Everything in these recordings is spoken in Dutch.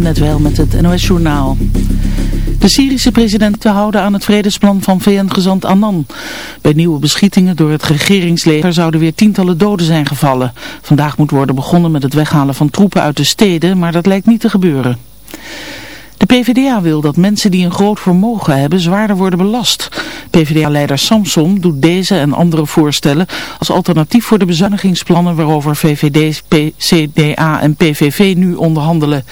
net wel met het NOS-journaal. De Syrische president te houden aan het vredesplan van VN-gezant Annan. Bij nieuwe beschietingen door het regeringsleger zouden weer tientallen doden zijn gevallen. Vandaag moet worden begonnen met het weghalen van troepen uit de steden, maar dat lijkt niet te gebeuren. De PvdA wil dat mensen die een groot vermogen hebben zwaarder worden belast. PvdA-leider Samson doet deze en andere voorstellen als alternatief voor de bezuinigingsplannen waarover VVD, CDA en PVV nu onderhandelen.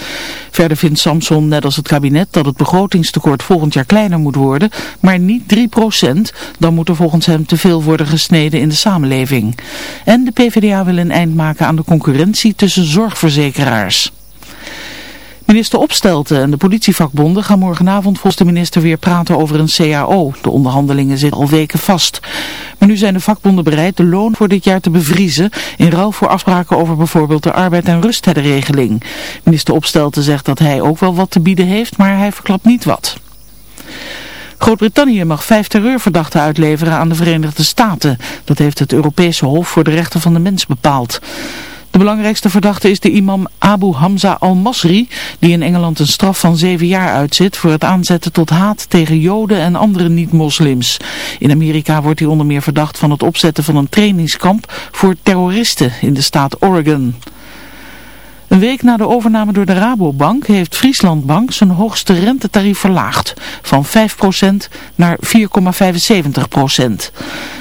Verder vindt Samson, net als het kabinet, dat het begrotingstekort volgend jaar kleiner moet worden, maar niet 3%. Dan moet er volgens hem te veel worden gesneden in de samenleving. En de PvdA wil een eind maken aan de concurrentie tussen zorgverzekeraars. Minister Opstelten en de politievakbonden gaan morgenavond volgens minister weer praten over een CAO. De onderhandelingen zitten al weken vast. Maar nu zijn de vakbonden bereid de loon voor dit jaar te bevriezen in ruil voor afspraken over bijvoorbeeld de arbeid- en rusttijdenregeling. Minister Opstelten zegt dat hij ook wel wat te bieden heeft, maar hij verklapt niet wat. Groot-Brittannië mag vijf terreurverdachten uitleveren aan de Verenigde Staten. Dat heeft het Europese Hof voor de Rechten van de Mens bepaald. De belangrijkste verdachte is de imam Abu Hamza al-Masri, die in Engeland een straf van zeven jaar uitzit voor het aanzetten tot haat tegen Joden en andere niet-moslims. In Amerika wordt hij onder meer verdacht van het opzetten van een trainingskamp voor terroristen in de staat Oregon. Een week na de overname door de Rabobank heeft Frieslandbank zijn hoogste rentetarief verlaagd. Van 5% naar 4,75%.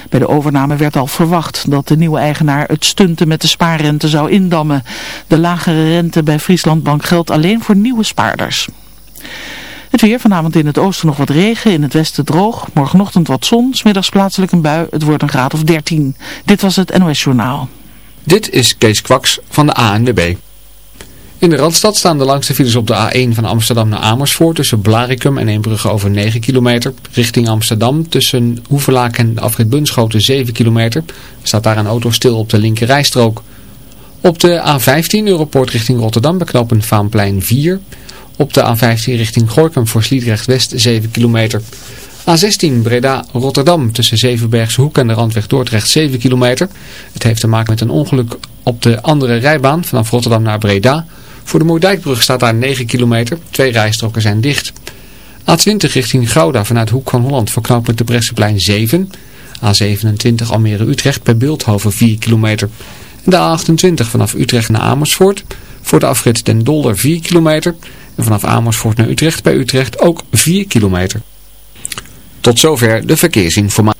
Bij de overname werd al verwacht dat de nieuwe eigenaar het stunten met de spaarrente zou indammen. De lagere rente bij Frieslandbank geldt alleen voor nieuwe spaarders. Het weer, vanavond in het oosten nog wat regen, in het westen droog. Morgenochtend wat zon, smiddags plaatselijk een bui. Het wordt een graad of 13. Dit was het NOS Journaal. Dit is Kees Kwaks van de ANWB. In de Randstad staan de langste files op de A1 van Amsterdam naar Amersfoort tussen Blarikum en Eembrugge over 9 kilometer. Richting Amsterdam tussen Hoevelaak en afrit Bunschoten 7 kilometer. Staat daar een auto stil op de linker rijstrook. Op de A15 Europort richting Rotterdam beknopen Vaanplein 4. Op de A15 richting Gorkum voor Sliedrecht West 7 kilometer. A16 Breda-Rotterdam tussen Zevenbergse Hoek en de Randweg Dordrecht 7 kilometer. Het heeft te maken met een ongeluk op de andere rijbaan vanaf Rotterdam naar Breda. Voor de Moerdijkbrug staat daar 9 kilometer. Twee rijstroken zijn dicht. A20 richting Gouda vanuit Hoek van Holland voor met de Bresseplein 7. A27 Almere-Utrecht bij Beeldhoven 4 kilometer. En de A28 vanaf Utrecht naar Amersfoort. Voor de afrit Den Dolder 4 kilometer. En vanaf Amersfoort naar Utrecht bij Utrecht ook 4 kilometer. Tot zover de verkeersinformatie.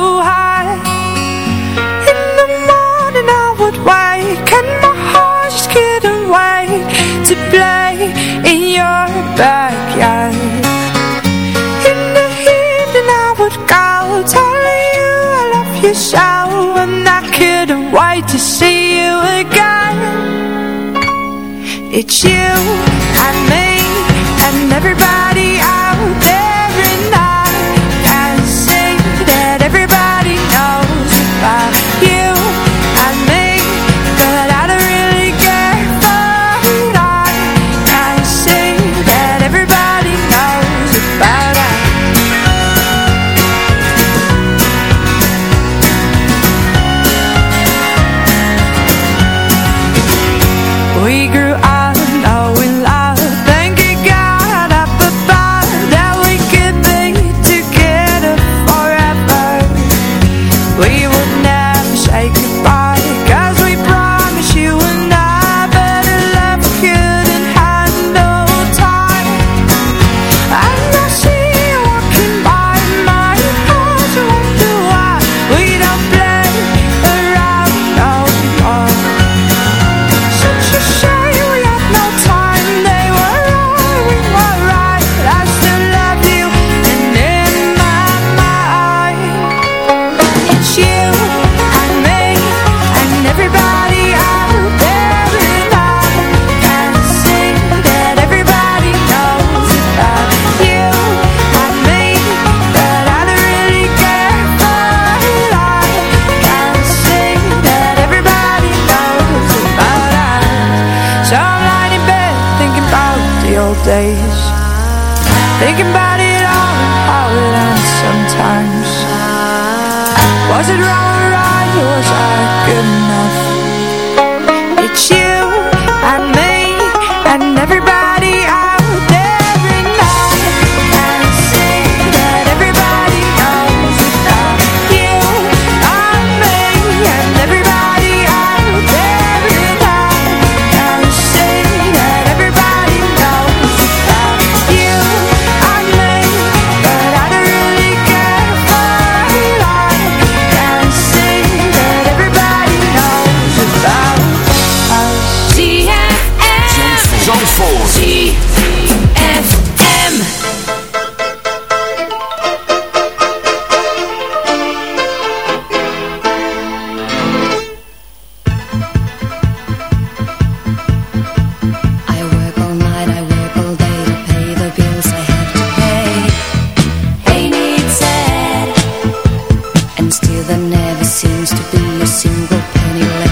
you and me and everybody. never seems to be a single penny left.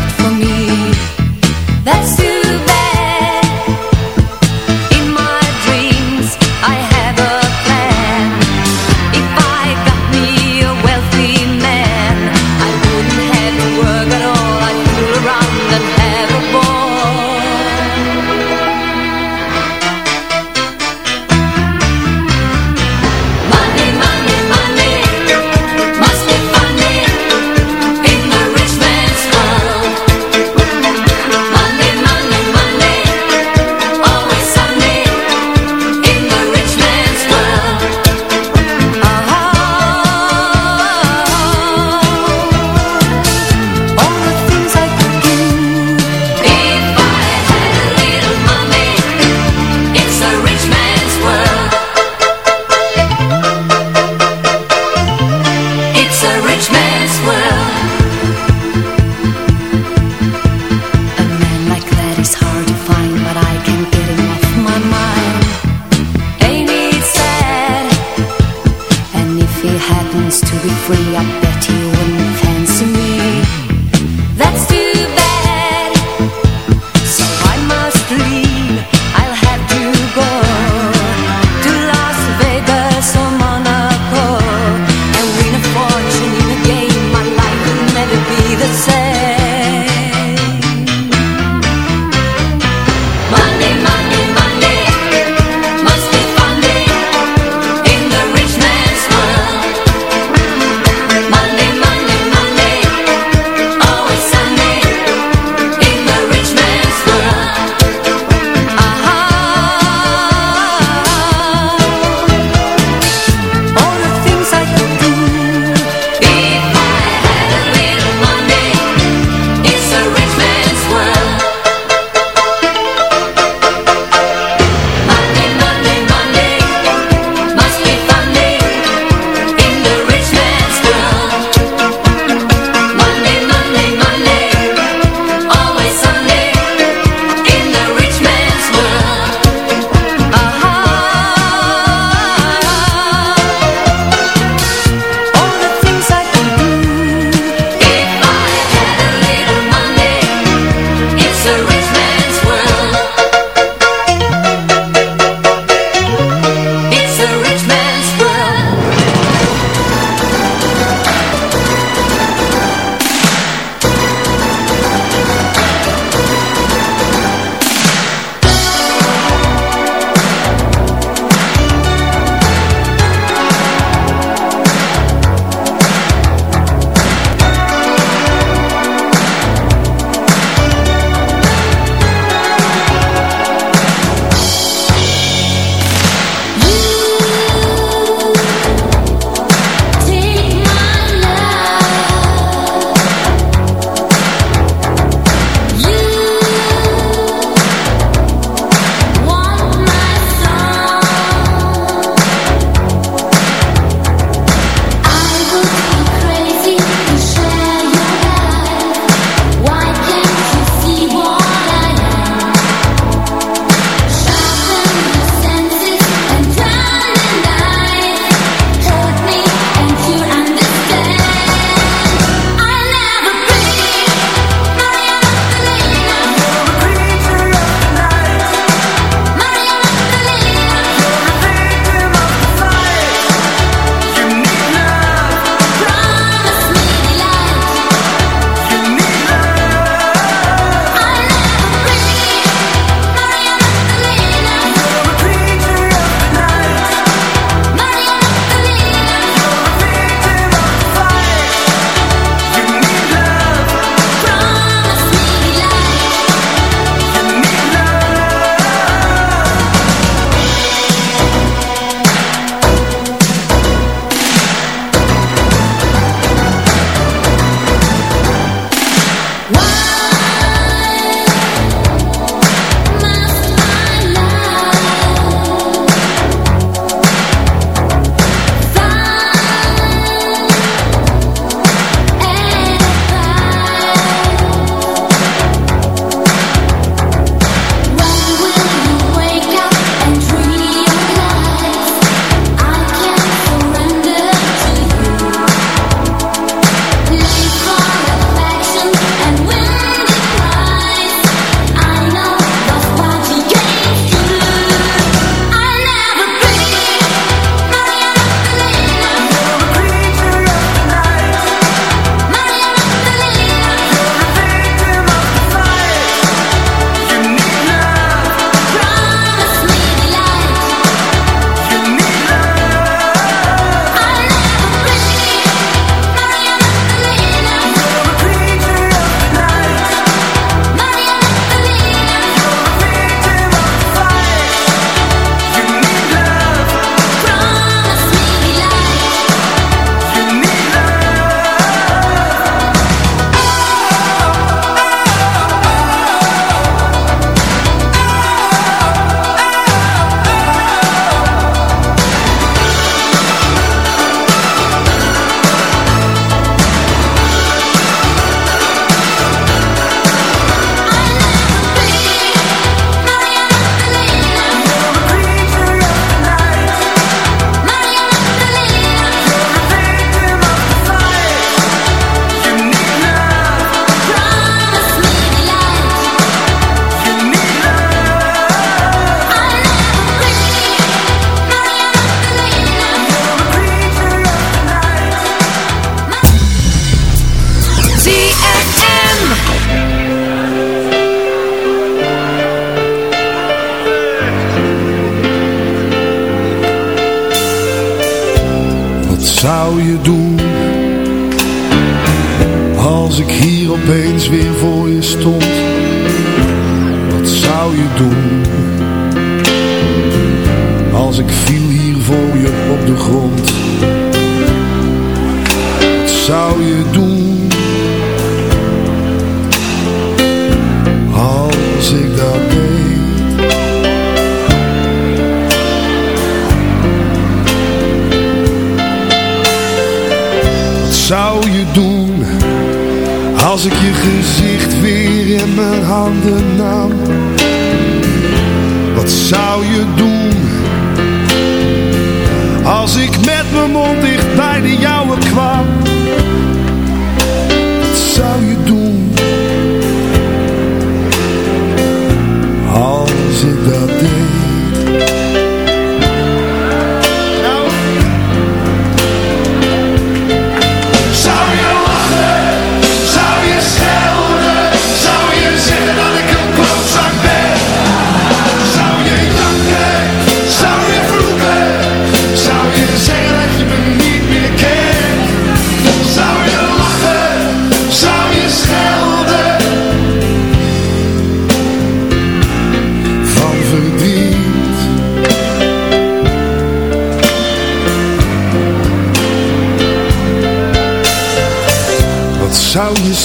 zit ik dat deed.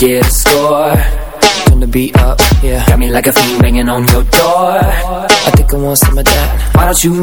get a score. Time to be up, yeah. Got me like a fiend banging on your door. I think I want some of that. Why don't you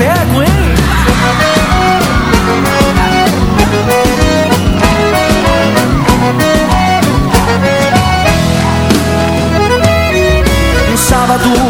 pego, hein? Um sábado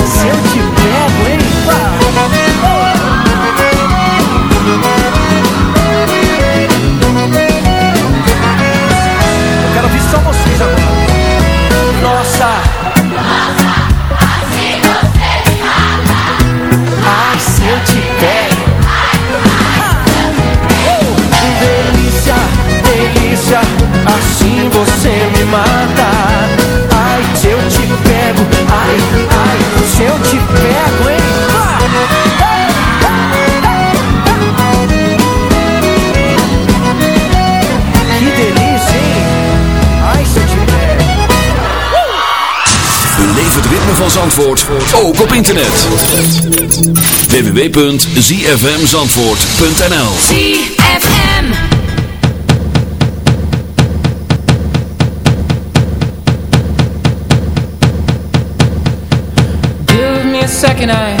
van Zandvoort ook op internet. www.zfmzandvoort.nl ZFM Give me a second eye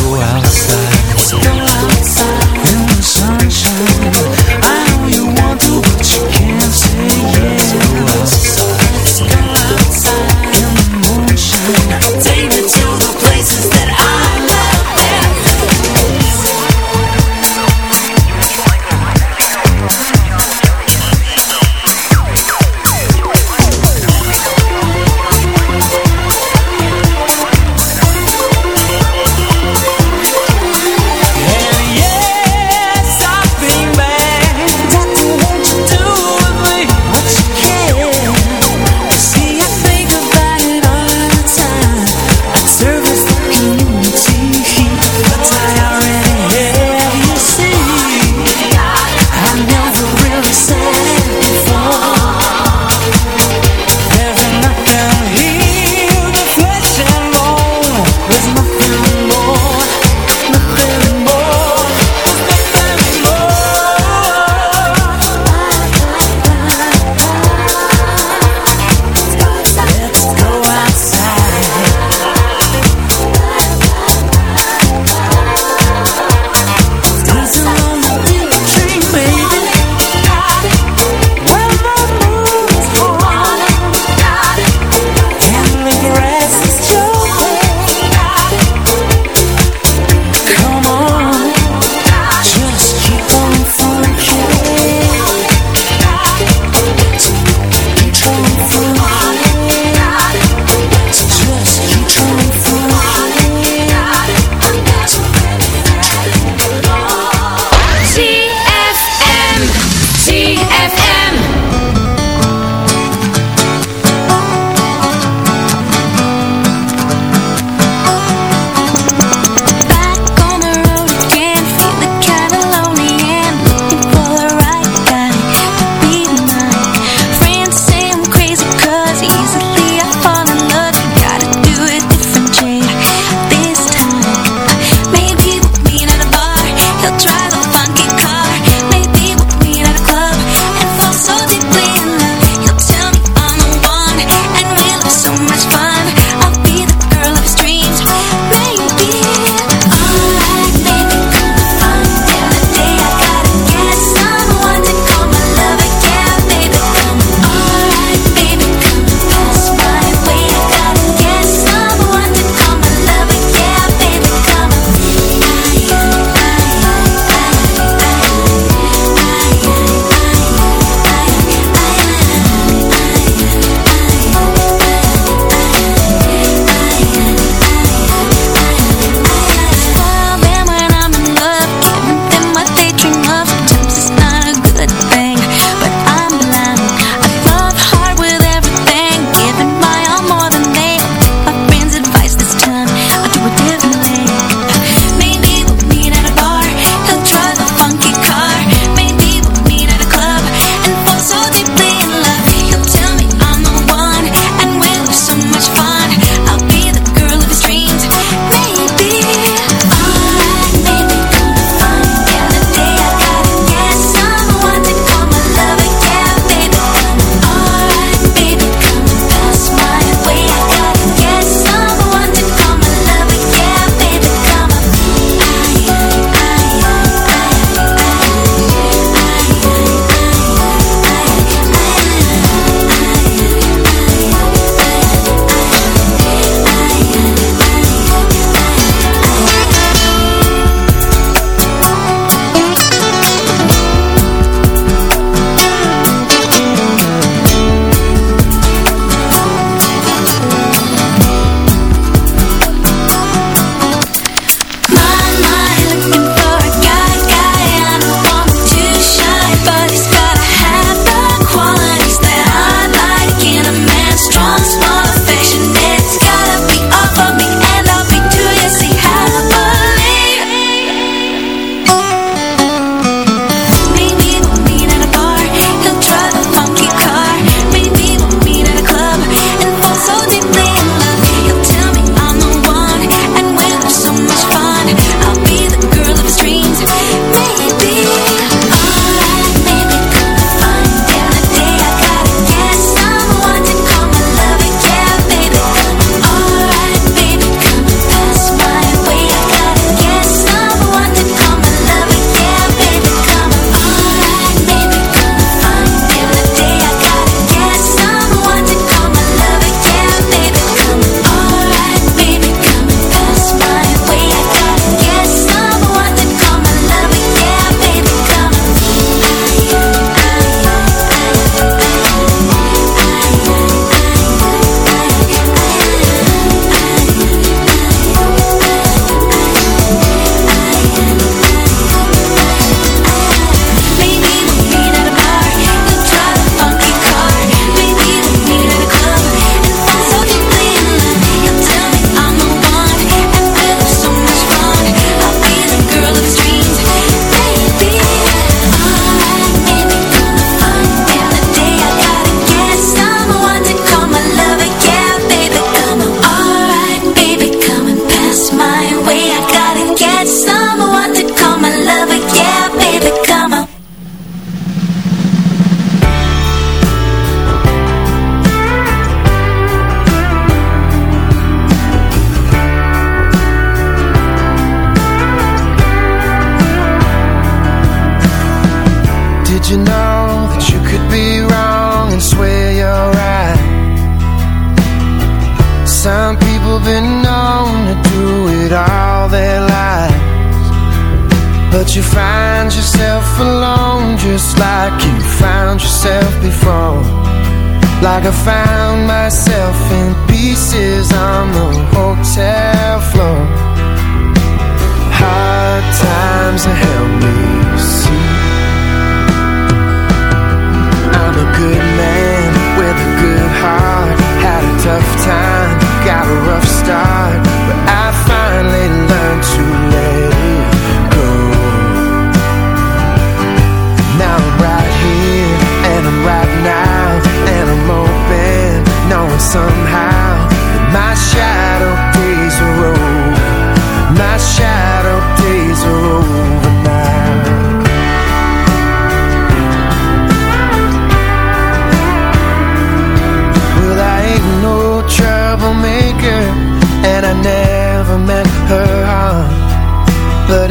Go outside.